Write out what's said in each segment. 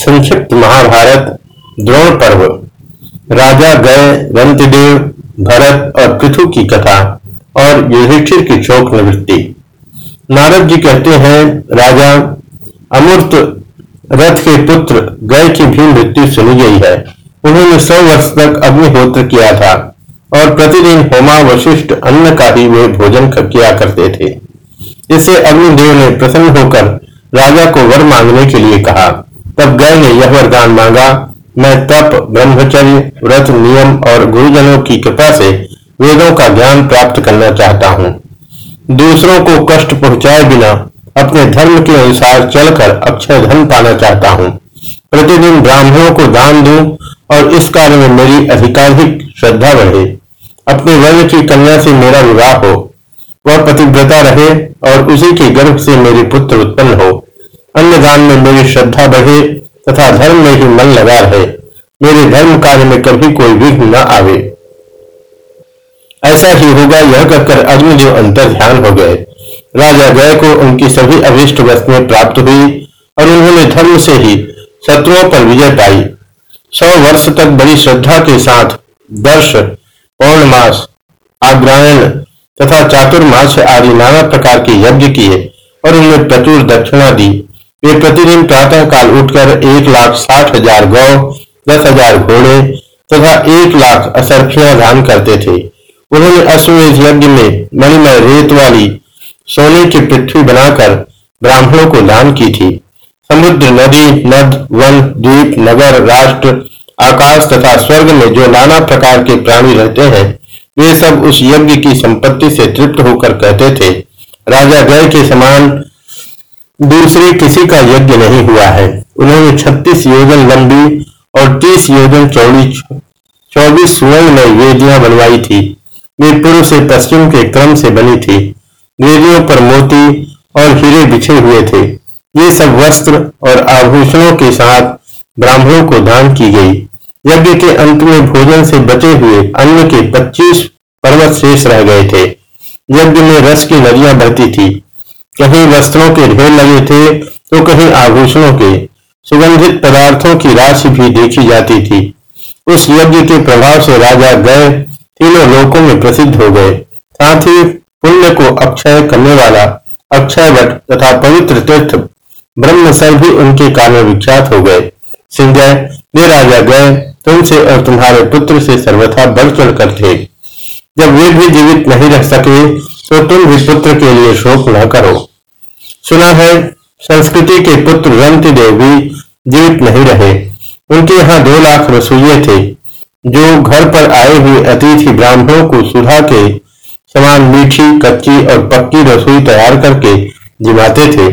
संक्षिप्त महाभारत द्रोण पर्व। राजा गए रंतदेव, भरत और पृथु की कथा और युधिष्ठिर की शोक निवृत्ति। नारद जी कहते हैं, राजा, अमूर्त रथ के पुत्र गय की भी मृत्यु सुनी गई है। उन्होंने सौ वर्ष तक अग्निहोत्र किया था और प्रतिदिन होमा वशिष्ठ अन्न का ही वे भोजन किया करते थे। इससे अग्निदेव ने प्रसन्न होकर राजा को वर मांगने के लिए कहा। तब गय ने यह वरदान मांगा, मैं तप, ब्रह्मचर्य, व्रत, नियम और गुरुजनों की कृपा से वेदों का ज्ञान प्राप्त करना चाहता हूँ। दूसरों को कष्ट पहुँचाए बिना अपने धर्म के अनुसार चलकर अक्षय धन पाना चाहता हूँ। प्रतिदिन ब्राह्मणों को दान दूँ और इस कार्य में मेरी अधिकाधिक श्रद्धा बढ़े। अपने वर्ण की कन्या से मेरा विवाह हो। वह पतिव्रता रहे और उसी के गर्भ से मेरे पुत्र उत्पन्न हो। अन्नदान में मेरी श्रद्धा बढ़े तथा धर्म में ही मन लगा रहे। मेरे धर्म कार्य में कभी कोई विघ्न न आवे। ऐसा ही होगा यह कहकर अग्निदेव अंतर ध्यान हो गए। राजा गय को उनकी सभी अभिष्ट वस्तुएँ प्राप्त हुई और उन्होंने धर्म से ही शत्रुओं पर विजय पाई। सौ वर्ष तक बड़ी श्रद्धा के साथ दर्श, पौर्णमास, आग्रायण तथा चातुर्मास आदि नाना प्रकार के यज्ञ किए और उन्हें प्रचुर दक्षिणा दी। वे प्रतिदिन प्रातः काल उठकर एक लाख साठ हज़ार गौ, दस हज़ार घोड़े तथा एक लाख असरफियाँ दान करते थे। उन्होंने अश्वमेध यज्ञ में मणिमय रेत वाली सोने की पृथ्वी बनाकर ब्राह्मणों को दान की थी। समुद्र, नदी, नद, वन, द्वीप, नगर, राष्ट्र, आकाश तथा स्वर्ग में जो नाना प्रकार के प्राणी रहते हैं, वे सब उस यज्ञ की संपत्ति से तृप्त होकर कहते थे, राजा गय के समान दूसरे किसी का यज्ञ नहीं हुआ है। उन्होंने छत्तीस योजन लंबी और तीस योजन चौड़ी चौबीस स्वर्ण में वेदियाँ बनवाई थी। वे पूर्व से पश्चिम के क्रम से बनी थी। वेदियों पर मोती और हीरे बिछे हुए थे। ये सब वस्त्र और आभूषणों के साथ ब्राह्मणों को दान की गई। यज्ञ के अंत में भोजन से बचे हुए अन्न के पच्चीस पर्वत शेष रह गए थे। यज्ञ में रस की नदियाँ बहती थी। कहीं वस्त्रों के ढेर लगे थे तो कहीं आभूषणों के। सुगंधित पदार्थों की राशि भी देखी जाती थी। उस यज्ञ के प्रभाव से राजा गए, तीनों लोकों में प्रसिद्ध हो गए। साथ ही पुण्य को अक्षय करने वाला अक्षय वट तथा पवित्र तीर्थ ब्रह्मसर भी उनके कारण विख्यात हो गए। सिंजय वे राजा गए, तुमसे और तुम्हारे पुत्र से सर्वथा बढ़ चढ़ कर थे। जब वे भी जीवित नहीं रह सके तो तुम भी पुत्र के लिए शोक न करो। सुना है, संस्कृति के पुत्र रंति देव भी जीवित नहीं रहे। उनके यहाँ दो लाख रसोइये थे, जो घर पर आए हुए अतिथि ब्राह्मणों को सुधा के समान मीठी, कच्ची और पक्की रसोई तैयार करके जिमाते थे।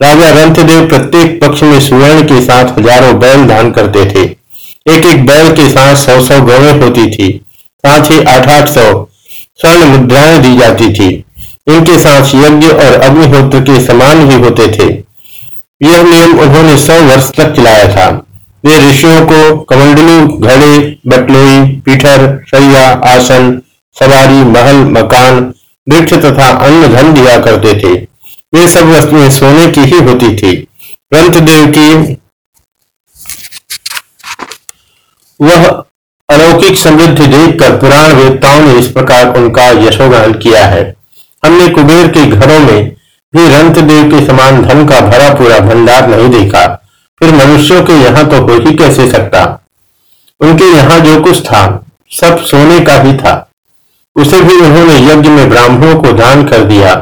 राजा रंथदेव प्रत्येक पक्ष में सुवर्ण के साथ हज़ारों बैल दान करते थे। एक एक बैल के साथ सौ सौ गौएँ होती थी। साथ ही आठ आठ सौ स्वर्ण मुद्राएँ दी जाती थी। इनके साथ यज्ञ और अग्निहोत्र के समान ही होते थे। यह नियम उन्होंने सौ वर्ष तक चलाया था। वे ऋषियों को कमंडलू, घड़े, बटलोई, पीठर शैया आसन, सवारी, महल, मकान, वृक्ष तथा अन्न धन दिया करते थे। वे सब वस्तुएँ सोने की ही होती थी। ग्रंथदेव की वह अलौकिक समृद्धि देखकर पुराण वेदताओं ने इस प्रकार उनका यशोगान किया है। हमने कुबेर के घरों में भी रंत देव के समान धन का भरा पूरा भंडार नहीं देखा। फिर मनुष्यों के यहाँ तो हो ही कैसे सकता? उनके यहाँ जो कुछ था, सब सोने का ही था। उसे भी उन्होंने यज्ञ में ब्राह्मणों को दान कर दिया।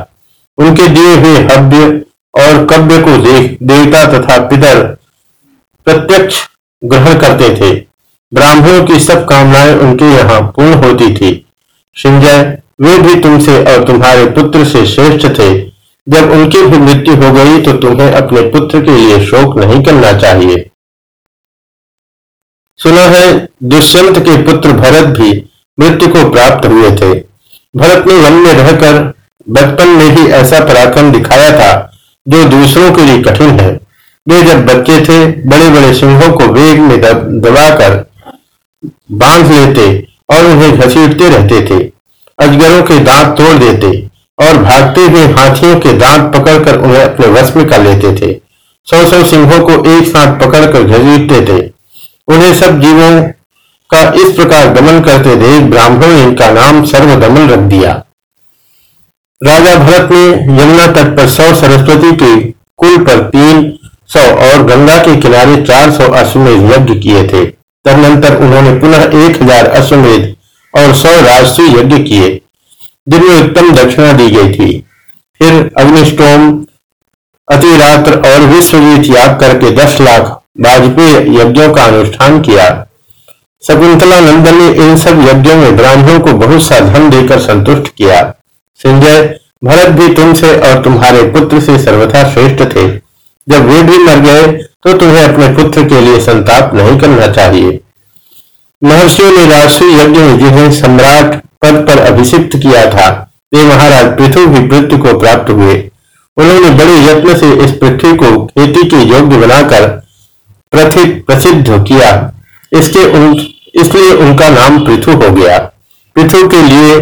उनके दिए हुए हव्य और कव्य को देख देवता तथा पितर प्रत्यक्ष ग्रहण करते थे। ब्राह्मणों की सब कामनाएँ उनके यहाँ पूर्ण होती थी। संजय, वे भी तुमसे और तुम्हारे पुत्र से श्रेष्ठ थे। जब उनकी भी मृत्यु हो गई तो तुम्हें अपने पुत्र के लिए शोक नहीं करना चाहिए। सुना है, दुष्यंत के पुत्र भरत भी मृत्यु को प्राप्त हुए थे। भरत ने वन में रहकर बचपन में ही ऐसा पराक्रम दिखाया था, जो दूसरों के लिए कठिन है। वे जब बच्चे थे बड़े बड़े सिंहों को वेग में दबाकर बाँध लेते और उन्हें घसीटते रहते थे। अजगरों के दांत तोड़ देते और भागते हुए हाथियों के दांत पकड़कर उन्हें अपने वश में कर लेते थे। सौ सौ सिंहों को एक साथ पकड़कर घसीटते थे। उन्हें सब जीवों का इस प्रकार दमन करते देख ब्राह्मणों ने इनका नाम सर्वदमन रख दिया। राजा भरत ने यमुना तट पर सौ सरस्वती के कुल पर तीन सौ और गंगा के किनारे चार सौ अश्वमेध यज्ञ किए थे। तदनंतर उन्होंने पुनः एक हज़ार अश्वमेध और सौ राजस्वी यज्ञ किए। जिनमें उत्तम दक्षिणा दी गई थी। फिर अग्निष्टोम, अतिरात्र और विश्वजीत याग करके दस लाख वाजपेयी यज्ञों का अनुष्ठान किया। शकुंतला नंदन ने इन सब यज्ञों में ब्राह्मणों को बहुत सा धन देकर संतुष्ट किया। संजय, भरत भी तुमसे और तुम्हारे पुत्र से सर्वथा श्रेष्ठ थे। जब वे भी मर गए तो तुम्हें अपने पुत्र के लिए संताप नहीं करना चाहिए। महर्षियों ने राष्ट्रीय यज्ञ में जिन्हें सम्राट पद पर अभिषिक्त किया था, वे महाराज पृथ्वी भी पृथ्वी को प्राप्त हुए। उन्होंने बड़े यत्न से इस पृथ्वी को खेती के योग्य बनाकर प्रसिद्ध किया। इसके उन, इसलिए उनका नाम पृथु हो गया। पृथु के लिए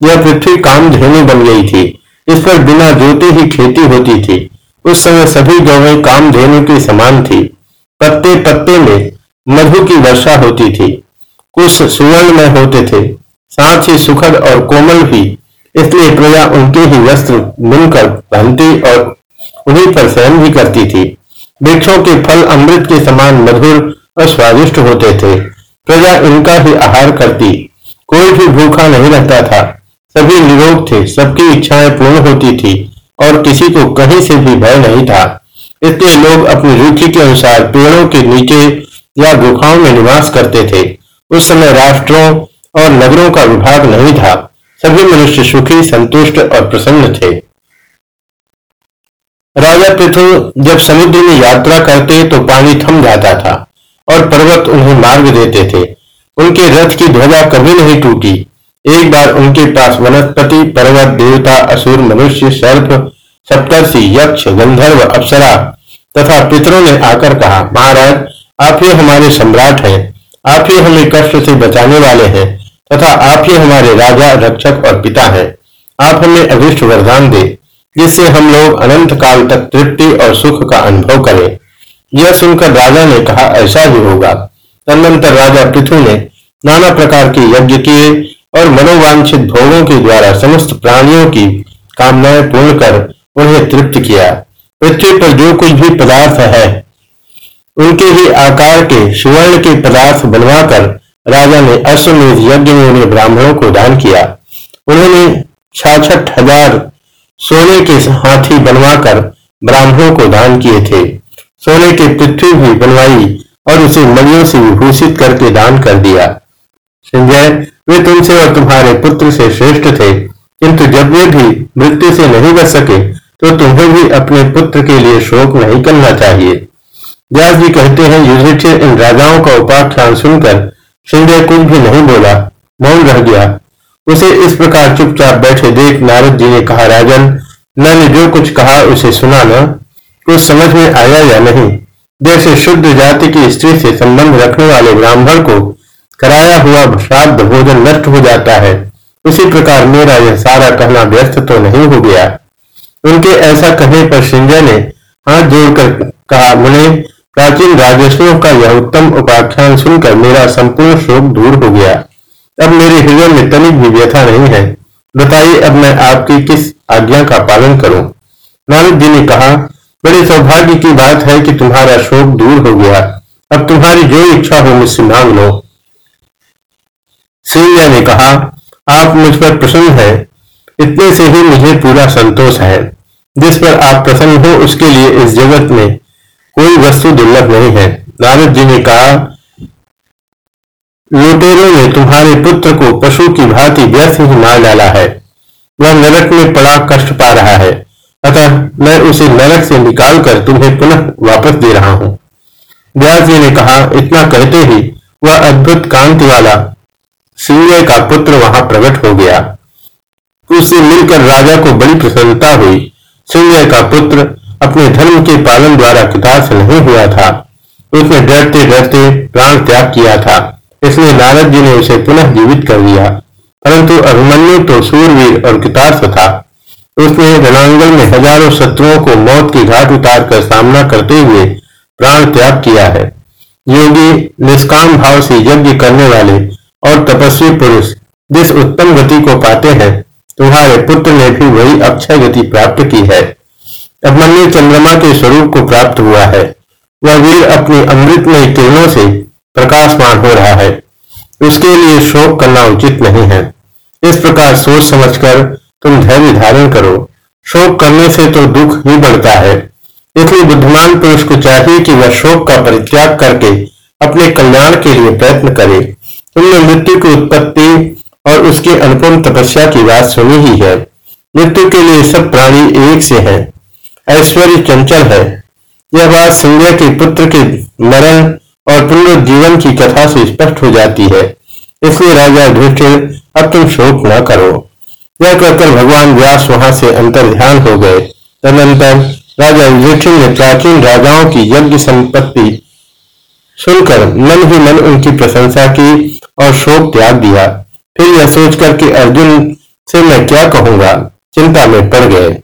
यह पृथ्वी काम धेनु बन गई थी। इस पर बिना जोते ही खेती होती थी। उस समय सभी गौएँ काम धेनु की समान थी। पत्ते पत्ते में मधु की वर्षा होती थी। कुछ सुवर्ण में होते थे। साथ ही सुखद और कोमल भी। इसलिए प्रजा उनके ही वस्त्र बुनकर पहनती और उन्हीं पर सहन भी करती थी। वृक्षों के फल अमृत के समान मधुर और स्वादिष्ट होते थे। प्रजा इनका ही आहार करती। कोई भी भूखा नहीं रहता था। सभी निरोग थे। सबकी इच्छाएँ पूर्ण होती थी। और किसी को कहीं से भी भय नहीं था। इसलिए लोग अपनी रुचि के अनुसार पेड़ों के नीचे या गुफाओं में निवास करते थे। उस समय राष्ट्रों और नगरों का विभाग नहीं था। सभी मनुष्य सुखी, संतुष्ट और प्रसन्न थे। राजा पृथु जब समुद्र में यात्रा करते तो पानी थम जाता था और पर्वत उन्हें मार्ग देते थे। उनके रथ की ध्वजा कभी नहीं टूटी। एक बार उनके पास वनस्पति, पर्वत, देवता, असुर, मनुष्य, सर्प, सप्तर्षि, यक्ष, गंधर्व, अप्सरा तथा पितरों ने आकर कहा, महाराज, आप ही हमारे सम्राट हैं। आप ही हमें कष्ट से बचाने वाले हैं तथा आप ही हमारे राजा, रक्षक और पिता हैं। आप हमें अभिष्ट वरदान दे, जिससे हम लोग अनंत काल तक तृप्ति और सुख का अनुभव करें। यह सुनकर राजा ने कहा, ऐसा ही होगा। तदनंतर राजा पृथु ने नाना प्रकार के यज्ञ किए और मनोवांछित भोगों के द्वारा समस्त प्राणियों की कामनाएँ पूर्ण कर उन्हें तृप्त किया। पृथ्वी पर जो कुछ भी पदार्थ है, उनके ही आकार के, सुवर्ण के पदार्थ बनवाकर राजा ने अश्वमेध यज्ञ में उन्हें ब्राह्मणों को दान किया। उन्होंने छाछठ हज़ार सोने के हाथी बनवाकर ब्राह्मणों को दान किए थे। सोने की पृथ्वी भी बनवाई और उसे मणियों से विभूषित करके दान कर दिया। संजय वे तुमसे और तुम्हारे पुत्र से श्रेष्ठ थे। किंतु जब वे भी मृत्यु से नहीं बच सके तो तुम्हें भी अपने पुत्र के लिए शोक नहीं करना चाहिए। व्यास जी कहते हैं, युधिष्ठिर इन राजाओं का उपाख्यान सुनकर संजय कुछ भी नहीं बोला। मौन रह गया। उसे इस प्रकार चुपचाप बैठे देख नारद जी ने कहा, राजन, मैंने जो कुछ कहा उसे सुना न कुछ समझ में आया या नहीं? जैसे शुद्ध जाति की स्त्री से संबंध रखने वाले ब्राह्मण को कराया हुआ श्राद्ध भोजन नष्ट हो जाता है। उसी प्रकार मेरा यह सारा कहना व्यर्थ तो नहीं हो गया। उनके ऐसा कहने पर संजय ने हाथ जोड़कर कहा, मुने, प्राचीन राजस्वियों का यह उत्तम उपाख्यान सुनकर मेरा संपूर्ण शोक दूर हो गया। अब मेरे हृदय में तनिक भी व्यथा नहीं है। बताइए अब मैं आपकी किस आज्ञा का पालन करूँ? नारद जी ने कहा, बड़े सौभाग्य की बात है कि तुम्हारा शोक दूर हो गया। अब तुम्हारी जो इच्छा हो मुझसे मांग लो। सिंह ने कहा, आप मुझ पर प्रसन्न है। इतने से ही मुझे पूरा संतोष है। जिस पर आप प्रसन्न हो, उसके लिए इस जगत में कोई वस्तु दुर्लभ नहीं है। नारद जी ने कहा, लुटेरों ने तुम्हारे पुत्र को पशु की भांति व्यर्थ ही मार डाला है। वह नरक में पड़ा कष्ट पा रहा है। अतः मैं उसे नरक से निकालकर तुम्हें पुनः वापस दे रहा हूँ। व्यास जी ने कहा, इतना कहते ही वह अद्भुत कांति वाला सिंह का पुत्र वहाँ प्रकट हो गया। उससे मिलकर राजा को बड़ी प्रसन्नता हुई। सिंह का पुत्र अपने धर्म के पालन द्वारा कृतार्थ नहीं हुआ था। उसने डरते डरते प्राण त्याग किया था। इसलिए नारद जी ने उसे पुनः जीवित कर दिया। परंतु अभिमन्यु तो सूरवीर और कृतार्थ था। उसने रणांगल में हज़ारों शत्रुओं को मौत की घाट उतार कर सामना करते हुए प्राण त्याग किया है। योगी निष्काम भाव से यज्ञ करने वाले और तपस्वी पुरुष जिस उत्तम गति को पाते हैं, तुम्हारे पुत्र ने भी वही अक्षय गति प्राप्त की है। अभिमन्यु चंद्रमा के स्वरूप को प्राप्त हुआ है। वह वीर अपनी अमृतमय किरणों से प्रकाशमान हो रहा है। उसके लिए शोक करना उचित नहीं है। इस प्रकार सोच समझकर तुम धैर्य धारण करो। शोक करने से तो दुख ही बढ़ता है। इसलिए बुद्धिमान पुरुष को चाहिए कि वह शोक का परित्याग करके अपने कल्याण के लिए प्रयत्न करे। तुमने मृत्यु की उत्पत्ति और उसके अनुपम तपस्या की बात सुनी ही है। मृत्यु के लिए सब प्राणी एक से हैं। ऐश्वर्य चंचल है। यह बात संजय के पुत्र के मरण और पुनर्जीवन की कथा से स्पष्ट हो जाती है। इसलिए राजा युधिष्ठिर अब तुम शोक न करो। यह कहकर भगवान व्यास वहाँ से अंतर ध्यान हो गए। तदनंतर राजा युधिष्ठिर ने प्राचीन राजाओं की यज्ञ संपत्ति सुनकर मन ही मन उनकी प्रशंसा की और शोक त्याग दिया। फिर यह सोचकर कि अर्जुन से मैं क्या कहूँगा? चिंता में पड़ गए।